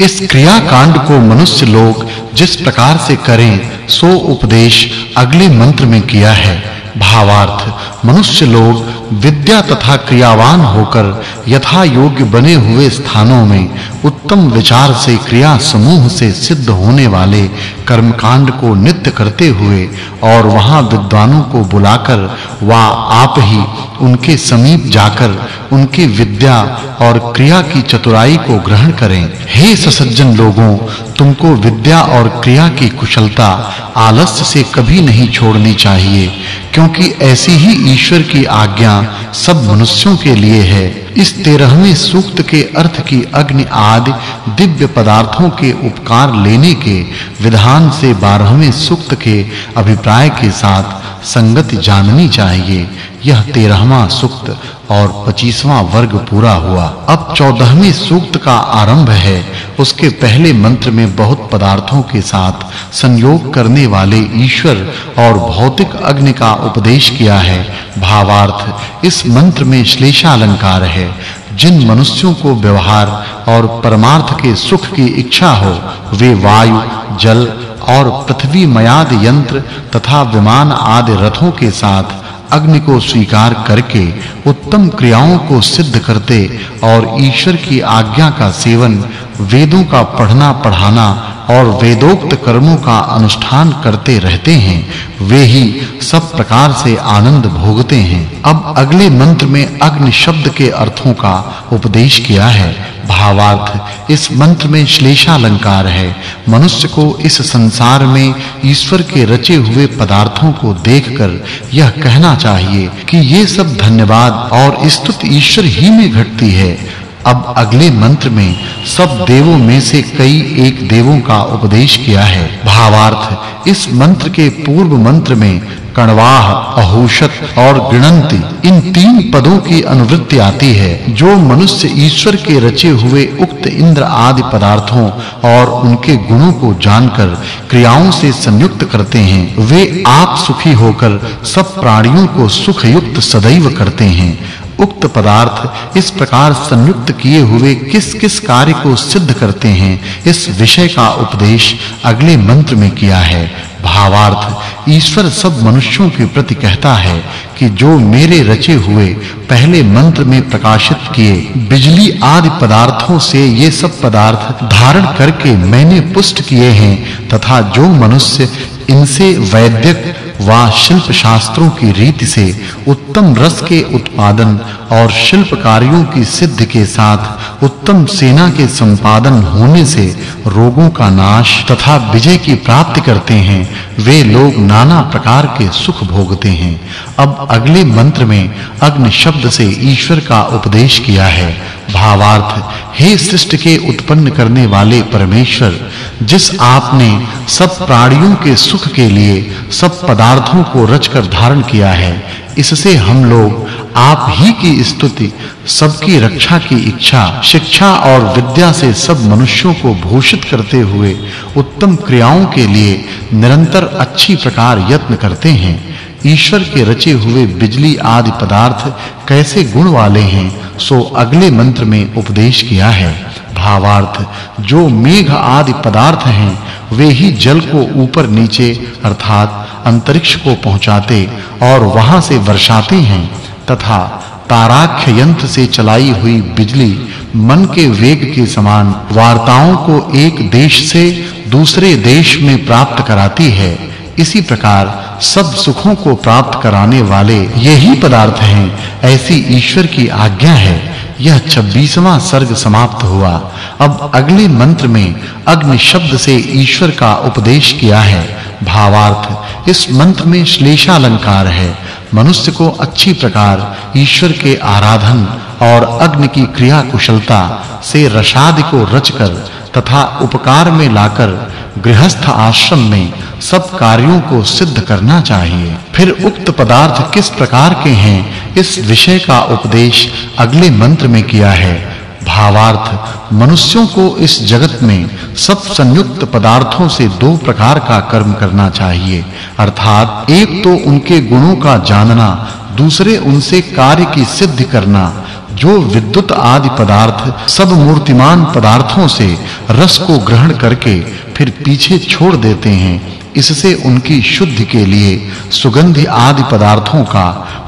इस क्रियाकांड को मनुष्य लोग जिस प्रकार से करें, सो उपदेश अगले मंत्र में किया है। भावार्थ, मनुष्य लोग विद्या तथा क्रियावान होकर यथा योग्य बने हुए स्थानों में उत्तम विचार से क्रिया समूह से सिद्ध होने वाले कर्मकांड को नित्य करते हुए और वहाँ विद्वानों को बुलाकर वा आप ही उनके समीप जाकर उनकी विद्या और क्रिया की चतुराई को ग्रहण करें। हे ससज्जन लोगों, तुमको विद्या और क्रिया की कुशलता आलस्य से कभी नहीं छोड़नी चाहिए, क्योंकि ऐसी ही ईश्वर की आज्ञा सब मनुष्यों के लिए है। इस 13वें सूक्त के अर्थ की अग्नि आदि दिव्य पदार्थों के उपकार लेने के विधान से 12वें सूक्त के अभिप्राय के साथ संगति जाननी चाहिए। यह 13वां सूक्त और 25वां वर्ग पूरा हुआ। अब 14वें सूक्त का आरंभ है। उसके पहले मंत्र में बहुत पदार्थों के साथ संयोग करने वाले ईश्वर और भौतिक अग्नि का उपदेश किया है। भावार्थ, इस मंत्र में श्लेषा अलंकार है। जिन मनुष्यों को व्यवहार और परमार्थ के सुख की इच्छा हो, वे वायु, जल और पृथ्वी मयाद यंत्र तथा विमान आदि रथों के साथ अग्नि को स्वीकार करके उत्तम क्रियाओं को सिद्ध करते और ईश्वर की आज्ञा का सेवन वेदों का पढ़ना पढ़ाना और वेदोक्त कर्मों का अनुष्ठान करते रहते हैं, वे ही सब प्रकार से आनंद भोगते हैं। अब अगले मंत्र में अग्नि शब्द के अर्थों का उपदेश किया है। भावार्थ, इस मंत्र में श्लेषा अलंकार है। मनुष्य को इस संसार में ईश्वर के रचे हुए पदार्थों को देखकर यह कहना चाहिए कि ये सब धन्यवाद और स्तुति ईश्वर ही में घटती है। अब अगले मंत्र में सब देवों में से कई एक देवों का उपदेश किया है। भावार्थ, इस मंत्र के पूर्व मंत्र में कणवाह, अहोषत और गृणंति, इन तीन पदों की अनुवृत्ति आती है, जो मनुष्य ईश्वर के रचे हुए उक्त इंद्र आदि पदार्थों और उनके गुणों को जानकर क्रियाओं से संयुक्त करते हैं। वे आप सुखी होकर सब प्राणियों को सुखयुक्त सदैव करते हैं। उक्त पदार्थ इस प्रकार संयुक्त किए हुए किस-किस कार्य को सिद्ध करते हैं, इस विषय का उपदेश अगले मंत्र में किया है। भावार्थ, ईश्वर सब मनुष्यों के प्रति कहता है कि जो मेरे रचे हुए पहले मंत्र में प्रकाशित किए बिजली आदि पदार्थों से ये सब पदार्थ धारण करके मैंने पुष्ट किए हैं, तथा जो मनुष्य इनसे वैद्यक वा शिल्प शास्त्रों की रीति से उत्तम रस के उत्पादन और शिल्प कार्यों की सिद्धि के साथ उत्तम सेना के संपादन होने से रोगों का नाश तथा विजय की प्राप्ति करते हैं, वे लोग नाना प्रकार के सुख भोगते हैं। अब अगले मंत्र में अग्नि शब्द से ईश्वर का उपदेश किया है। भावार्थ, हे सृष्टि के उत्पन्न करने वाले परमेश्वर जिस आपने सब प्राणियों के सुख के लिए सब पदार्थों को रचकर धारण किया है, इससे हम लोग आप ही की स्तुति, सबकी रक्षा की इच्छा, शिक्षा और विद्या से सब मनुष्यों को भूषित करते हुए उत्तम क्रियाओं के लिए निरंतर अच्छी प्रकार यत्न करते हैं। ईश्वर के रचे हुए बिजली आदि पदार्थ कैसे गुण वाले हैं, सो अगले मंत्र में उपदेश किया है। भावार्थ, जो मेघ आदि पदार्थ हैं, वे ही जल को ऊपर नीचे, अर्थात अंतरिक्ष को पहुंचाते और वहाँ से वर्षाते हैं, तथा ताराख्य यंत्र से चलाई हुई बिजली मन के वेग के समान वार्ताओं को एक देश से दूसरे देश में प्राप्त कराती है। इसी प्रकार सब सुखों को प्राप्त कराने वाले यही पदार्थ हैं, ऐसी ईश्वर की आज्ञा है। यह 26वां सर्ग समाप्त हुआ। अब अगले मंत्र में अग्नि शब्द से ईश्वर का उपदेश किया है। भावार्थ, इस मंत्र में श्लेषा अलंकार है। मनुष्य को अच्छी प्रकार ईश्वर के आराधन और अग्नि की क्रिया कुशलता से रसादि को रचकर तथा उपकार में लाकर गृहस्थ आश्रम में सब कार्यों को सिद्ध करना चाहिए। फिर उक्त पदार्थ किस प्रकार के हैं इस विषय का उपदेश अगले मंत्र में किया है। भावार्थ, मनुष्यों को इस जगत में सब संयुक्त पदार्थों से दो प्रकार का कर्म करना चाहिए। अर्थात, एक तो उनके गुणों का जानना, दूसरे उनसे कार्य की सिद्धि करना, जो विद्युत आदि पदार्थ, सब मूर्तिमान पदार्थों से रस को ग्रहण करके फिर पीछे छोड़ देते हैं। इससे उनकी शुद्धि के लिए सुगंधि आदि पदार्थों का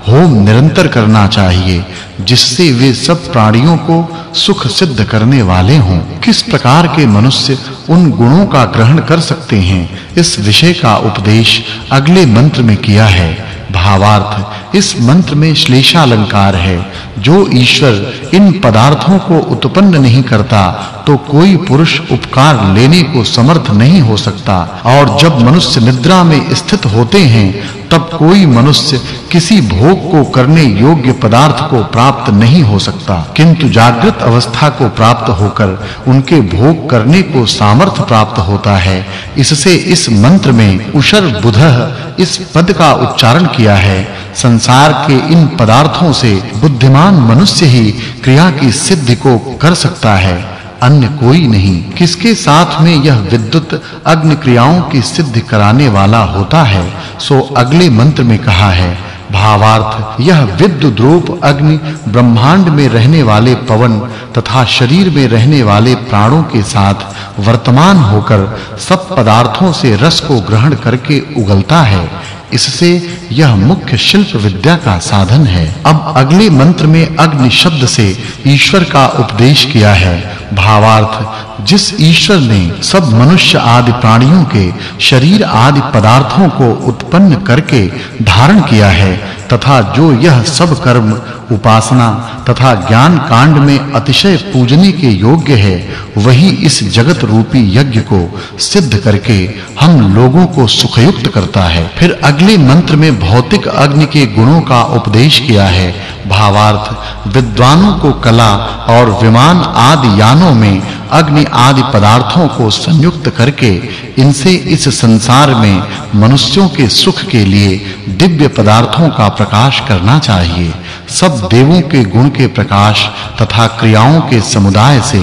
होम निरंतर करना चाहिए, जिससे वे सब प्राणियों को सुख सिद्ध करने वाले हों। किस प्रकार के मनुष्य उन गुणों का ग्रहण कर सकते हैं, इस विषय का उपदेश अगले मंत्र में किया है। भावार्थ। इस मंत्र में श्लेषालंकार है। जो ईश्वर इन पदार्थों को उत्पन्न नहीं करता तो कोई पुरुष उपकार लेने को समर्थ नहीं हो सकता। और जब मनुष्य निद्रा में स्थित होते हैं, तब कोई मनुष्य किसी भोग को करने योग्य पदार्थ को प्राप्त नहीं हो सकता। किंतु जागृत अवस्था को प्राप्त होकर उनके भोग करने को सामर्थ्य प्राप्त होता है। इससे इस मंत्र में उशर बुधः इस पद का उच्चारण किया है। संसार के इन पदार्थों से बुद्धिमान मनुष्य ही क्रिया की सिद्धि को कर सकता है। अन्य कोई नहीं। किसके साथ में यह विद्युत अग्नि क्रियाओं की सिद्धि कराने वाला होता है, सो अगले मंत्र में कहा है, भावार्थ, यह विद्युत रूप अग्नि ब्रह्मांड में रहने वाले पवन तथा शरीर में रहने वाले प्राणों के साथ वर्तमान होकर सब पदार्थों से रस को ग्रहण करके उगलता है। इससे यह मुख्य शिल्प विद्या का साधन है। अब अगले मंत्र में अग्नि शब्द से ईश्वर का उपदेश किया है। भावार्थ, जिस ईश्वर ने सब मनुष्य आदि प्राणियों के शरीर आदि पदार्थों को उत्पन्न करके धारण किया है तथा जो यह सब कर्म, उपासना तथा ज्ञान कांड में अतिशय पूजने के योग्य है, वही इस जगत रूपी यज्ञ को सिद्ध करके हम लोगों को सुखयुक्त करता है। फिर अगले मंत्र में भौतिक अग्नि के गुणों का उपदेश किया है। भावार्थ, विद्वानों को कला और विमान आदि यानों में अग्नि आदि पदार्थों को संयुक्त करके इनसे इस संसार में मनुष्यों के सुख के लिए दिव्य पदार्थों का प्रकाश करना चाहिए। सब देवों के गुण के प्रकाश तथा क्रियाओं के समुदाय से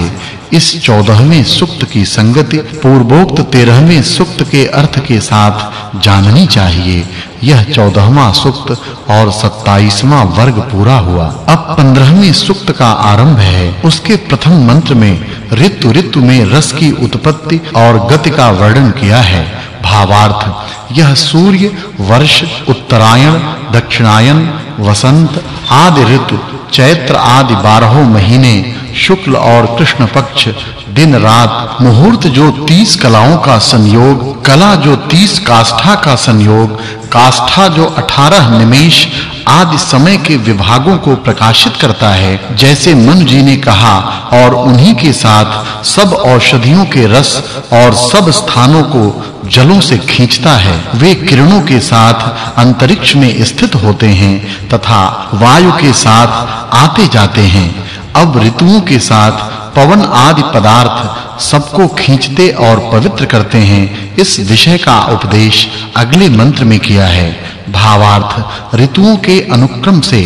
इस 14वें सुक्त की संगति पूर्वोक्त 13वें सुक्त के अर्थ के साथ जाननी चाहिए। यह 14वां सुक्त और 27वां वर्ग पूरा हुआ। अब 15वें सुक्त का आरंभ है। उसके प्रथम मंत्र में ऋतु ऋतु में रस की उत्पत्ति और गति का वर्णन किया है। भावार्थ, यह सूर्य, वर्ष, उत्तरायण, दक्षिणायन, वसंत आदि ऋतु, चैत्र आदि 12 महीने शुक्ल और कृष्ण पक्ष, दिन रात मुहूर्त जो 30 कलाओं का संयोग, कला जो 30 काष्ठा का संयोग, काष्ठा जो 18 निमेश आदि समय के विभागों को प्रकाशित करता है। जैसे मनु जी ने कहा, और उन्हीं के साथ सब औषधियों के रस और सब स्थानों को जलों से खींचता है। वे किरणों के साथ अंतरिक्ष में स्थित होते हैं तथा वायु के साथ आते जाते हैं। अब ऋतुओं के साथ पवन आदि पदार्थ सबको खींचते और पवित्र करते हैं, इस विषय का उपदेश अगले मंत्र में किया है। भावार्थ, ऋतुओं के अनुक्रम से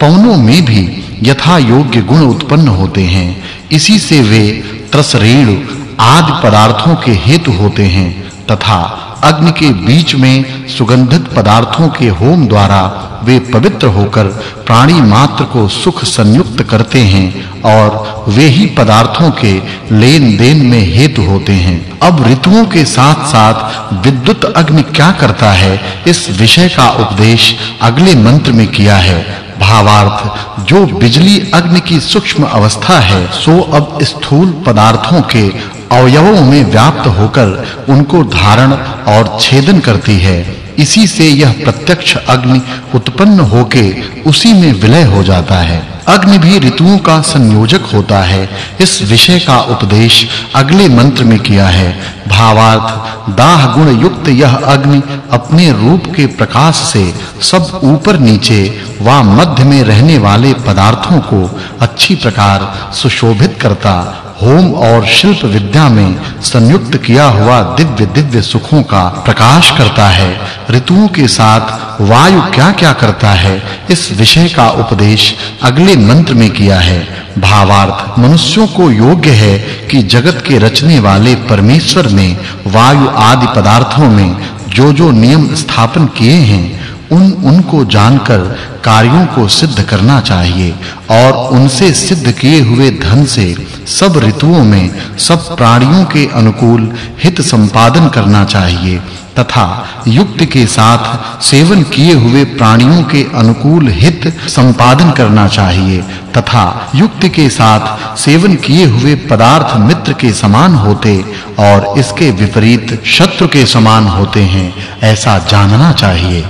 पवनों में भी यथा योग्य गुण उत्पन्न होते हैं। इसी से वे त्रसरेणु आदि पदार्थों के हेतु होते हैं तथा अग्नि के बीच में सुगंधित पदार्थों के होम द्वारा वे पवित्र होकर प्राणी मात्र को सुख संयुक्त करते हैं और वे ही पदार्थों के लेन देन में हेतु होते हैं। अब ऋतुओं के साथ-साथ विद्युत अग्नि क्या करता है, इस विषय का उपदेश अगले मंत्र में किया है। भावार्थ। जो बिजली अग्नि की सूक्ष्म अवस्था है, सो अब स्थूल पदार्थों के अवयवों में व्याप्त होकर उनको धारण और छेदन करती है। इसी से यह प्रत्यक्ष अग्नि उत्पन्न होके उसी में विलय हो जाता है। अग्नि भी ऋतुओं का संयोजक होता है। इस विषय का उपदेश अगले मंत्र में किया है। भावार्थ, दाह गुण युक्त यह अग्नि अपने रूप के प्रकाश से सब ऊपर नीचे व मध्य में रहने वाले पदार्थों को अच्छी प्रकार सुशोभित करता, होम और शिल्प विद्या में संयुक्त किया हुआ दिव्य दिव्य सुखों का प्रकाश करता है। ऋतुओं के साथ वायु क्या-क्या करता है, इस विषय का उपदेश अगले मंत्र में किया है। भावार्थ, मनुष्यों को योग्य है कि जगत के रचने वाले परमेश्वर ने वायु आदि पदार्थों में जो जो नियम स्थापन किए हैं, उन उनको जानकर कार्यों को सिद्ध करना चाहिए और उनसे सिद्ध किए हुए धन से सब ऋतुओं में सब प्राणियों के अनुकूल हित संपादन करना चाहिए। तथा युक्त के साथ सेवन किए हुए प्राणियों के अनुकूल हित संपादन करना चाहिए तथा युक्त के साथ सेवन किए हुए पदार्थ मित्र के समान होते और इसके विपरीत शत्रु के समान होते हैं, ऐसा जानना चाहिए।